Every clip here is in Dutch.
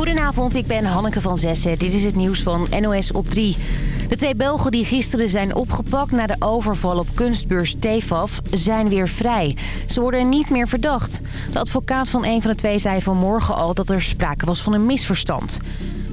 Goedenavond, ik ben Hanneke van Zessen. Dit is het nieuws van NOS op 3. De twee Belgen die gisteren zijn opgepakt na de overval op kunstbeurs TEFAF zijn weer vrij. Ze worden niet meer verdacht. De advocaat van een van de twee zei vanmorgen al dat er sprake was van een misverstand.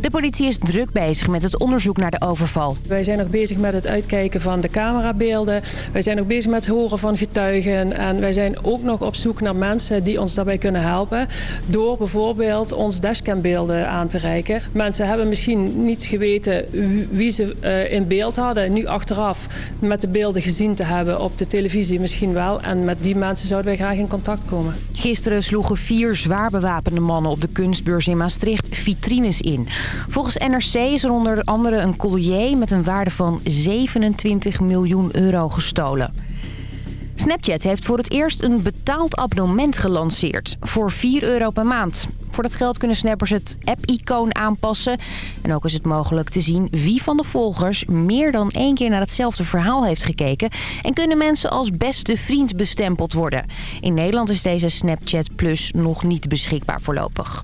De politie is druk bezig met het onderzoek naar de overval. Wij zijn nog bezig met het uitkijken van de camerabeelden. Wij zijn ook bezig met het horen van getuigen. En wij zijn ook nog op zoek naar mensen die ons daarbij kunnen helpen. Door bijvoorbeeld ons dashcambeelden aan te reiken. Mensen hebben misschien niet geweten wie ze eh, in beeld hadden. Nu achteraf met de beelden gezien te hebben op de televisie misschien wel. En met die mensen zouden wij graag in contact komen. Gisteren sloegen vier zwaar bewapende mannen op de kunstbeurs in Maastricht vitrines in. Volgens NRC is er onder andere een collier met een waarde van 27 miljoen euro gestolen. Snapchat heeft voor het eerst een betaald abonnement gelanceerd. Voor 4 euro per maand. Voor dat geld kunnen snappers het app-icoon aanpassen. En ook is het mogelijk te zien wie van de volgers meer dan één keer naar hetzelfde verhaal heeft gekeken. En kunnen mensen als beste vriend bestempeld worden. In Nederland is deze Snapchat Plus nog niet beschikbaar voorlopig.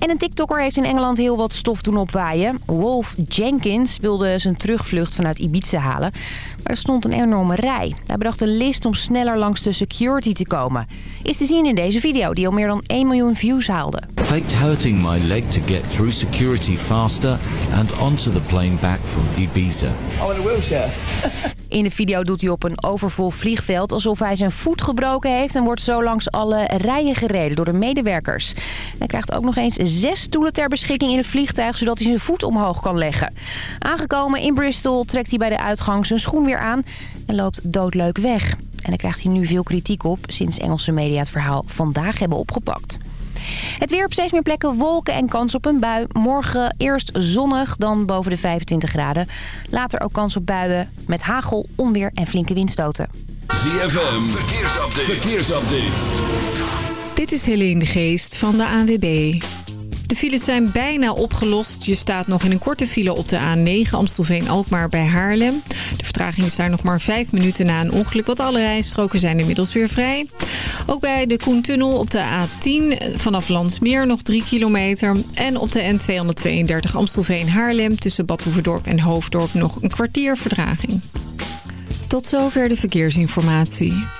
En een TikToker heeft in Engeland heel wat stof doen opwaaien. Wolf Jenkins wilde zijn terugvlucht vanuit Ibiza halen. Maar er stond een enorme rij. Hij bedacht een list om sneller langs de security te komen. Is te zien in deze video die al meer dan 1 miljoen views haalde. Faked hurting my leg to get through security faster and onto the plane back from Ibiza. Oh, in a wheelchair. In de video doet hij op een overvol vliegveld alsof hij zijn voet gebroken heeft... en wordt zo langs alle rijen gereden door de medewerkers. hij krijgt ook nog eens zes stoelen ter beschikking in het vliegtuig... zodat hij zijn voet omhoog kan leggen. Aangekomen in Bristol trekt hij bij de uitgang zijn schoen weer aan... en loopt doodleuk weg. En daar krijgt hij nu veel kritiek op... sinds Engelse media het verhaal vandaag hebben opgepakt. Het weer op steeds meer plekken wolken en kans op een bui. Morgen eerst zonnig, dan boven de 25 graden. Later ook kans op buien met hagel, onweer en flinke windstoten. ZFM, verkeersupdate. verkeersupdate. Dit is Helene de Geest van de ANWB. De files zijn bijna opgelost. Je staat nog in een korte file op de A9 Amstelveen-Alkmaar bij Haarlem. De vertraging is daar nog maar 5 minuten na een ongeluk... want alle rijstroken zijn inmiddels weer vrij. Ook bij de Koentunnel op de A10 vanaf Landsmeer nog 3 kilometer. En op de N232 Amstelveen-Haarlem tussen Bad Hoeverdorp en Hoofddorp nog een kwartier vertraging. Tot zover de verkeersinformatie.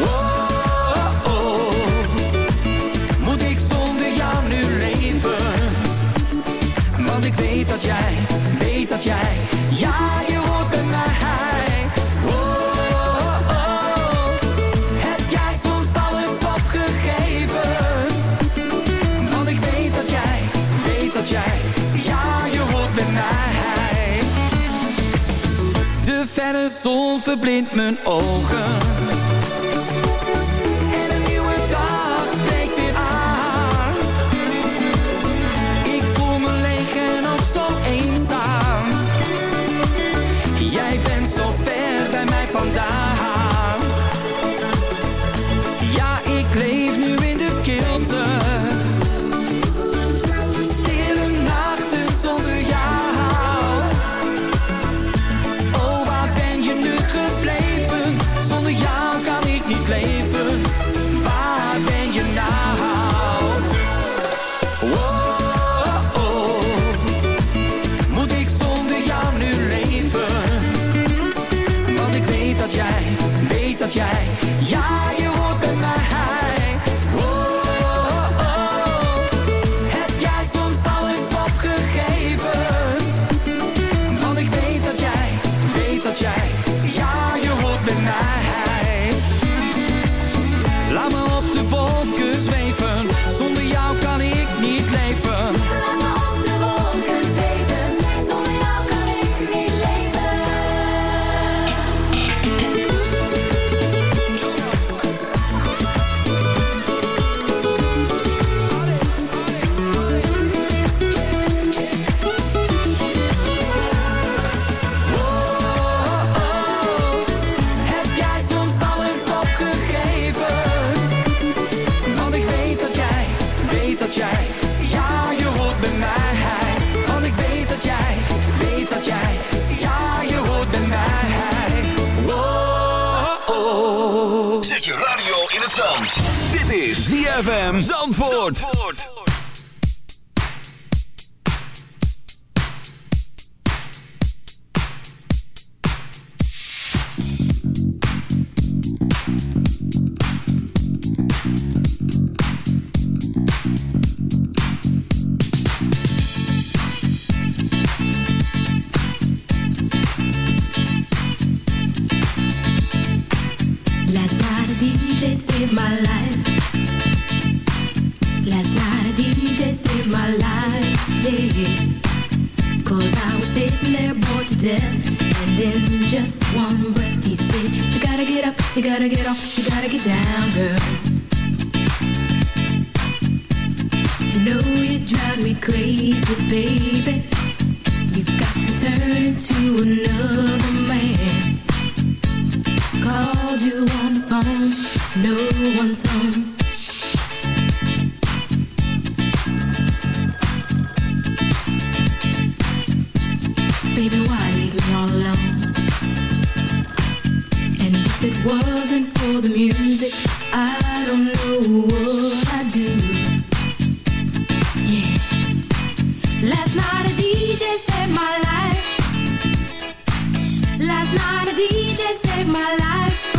Woah oh, oh, moet ik zonder jou nu leven? Want ik weet dat jij, weet dat jij, ja je hoort bij mij. Woah oh, oh, heb jij soms alles opgegeven? Want ik weet dat jij, weet dat jij, ja je hoort bij mij. De verre zon verblindt mijn ogen.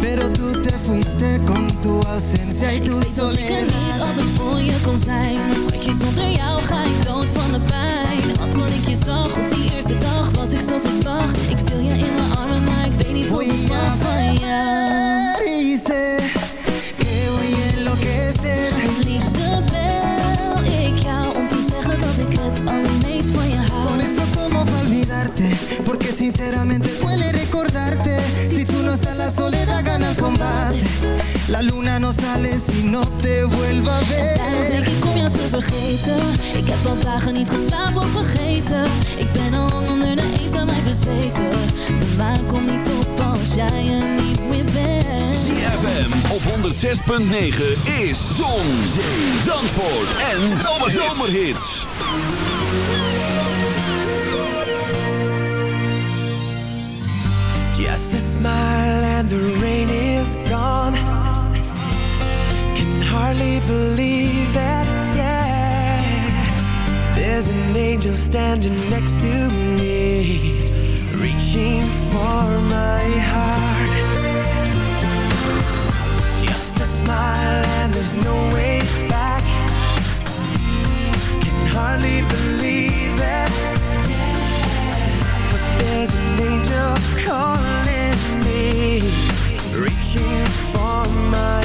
Pero tú te fuiste con tu ausencia y tu Ik weet dat ik er niet soledad. altijd voor je kon zijn. Maar schatje, zonder jou ga ik dood van de pijn. Want toen ik je zag op die eerste dag was ik zo verslag. Ik viel je in mijn armen, maar ik weet niet wat ik mag van jou que voy a enloquecer. Het liefste bel ik jou om te zeggen dat ik het allermeest van je Por hou eso como pa olvidarte Porque sinceramente duele recordarte Si tú no estás la soledad gana el combate. La luna no sale si no te vuelva a Daarom denk ver ik om jou te vergeten. Ik heb al dagen niet geslapen of vergeten. Ik ben al lang onder de eens aan mij bezweken. De maan komt niet op als jij er niet meer bent. ZFM op 106.9 is Zon, Zee, Zandvoort en Zomerhits. Just and the rain is gone. Can hardly believe it, yeah. There's an angel standing next to me, reaching for my reaching for my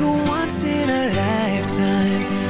a once in a lifetime,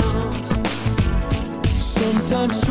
Sometimes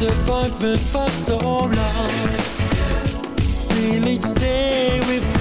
disappointment for so long. Till each day we've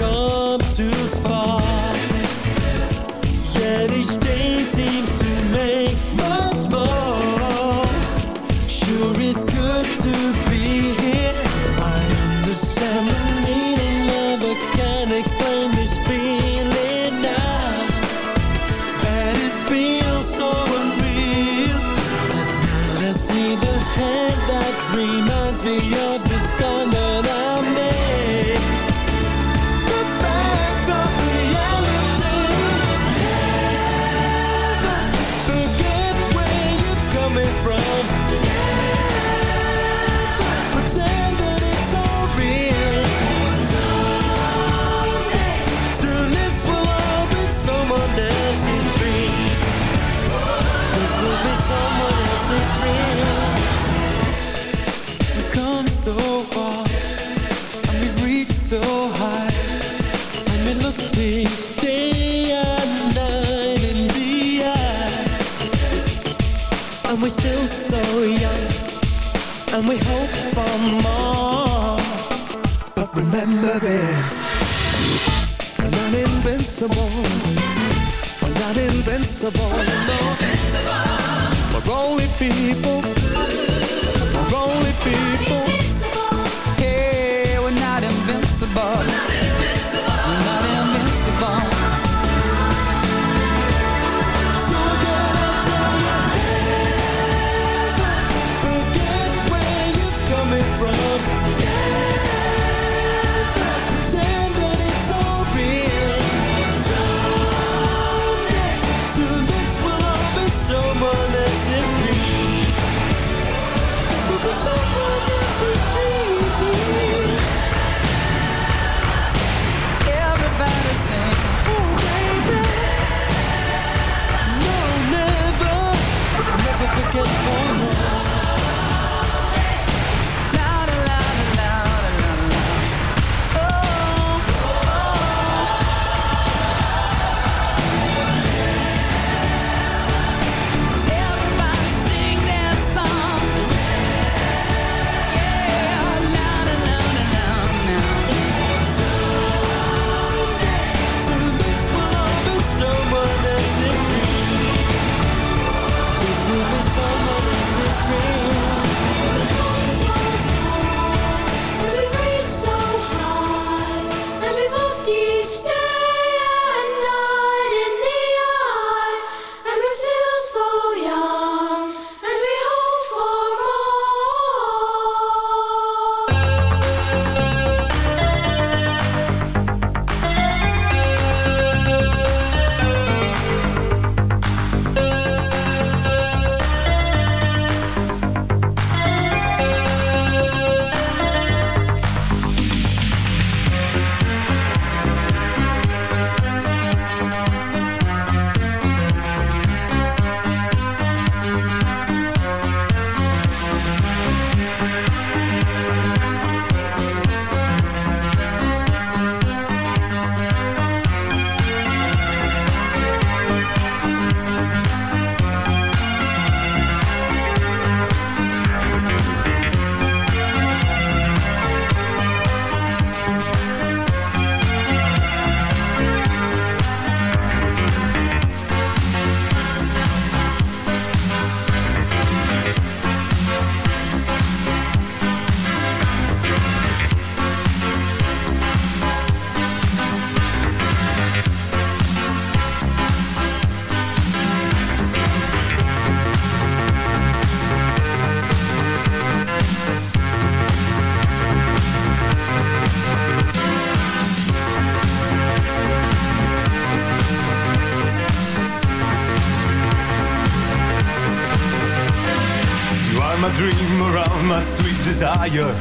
fire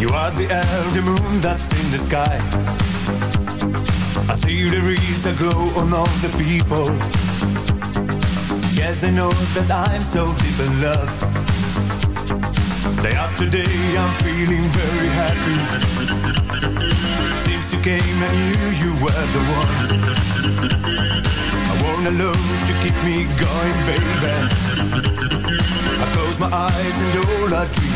You are the air, moon that's in the sky. I see the rays that glow on all the people. Yes, they know that I'm so deep in love. Day after day I'm feeling very happy. Since you came I knew you were the one. I want a love to keep me going, baby. I close my eyes and all I dream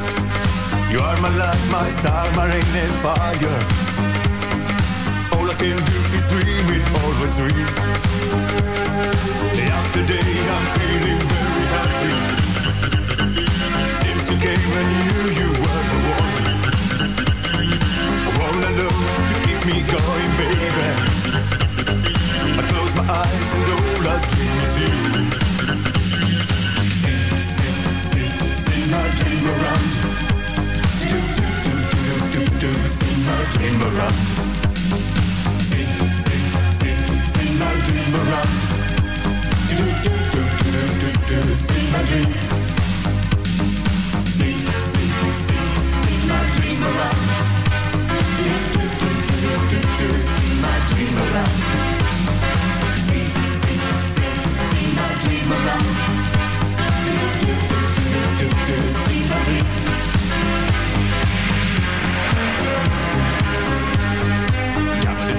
You are my light, my star, my rain and fire. All I can do is dream it, always dream. Day after day, I'm feeling very happy. Since you came, I knew you were the one. I wanna love to keep me going, dreamer. Sing, sing, sing, sing my. Do do do do do do sing my dream. Sing, sing, sing, sing my. Do do do do do do sing my up.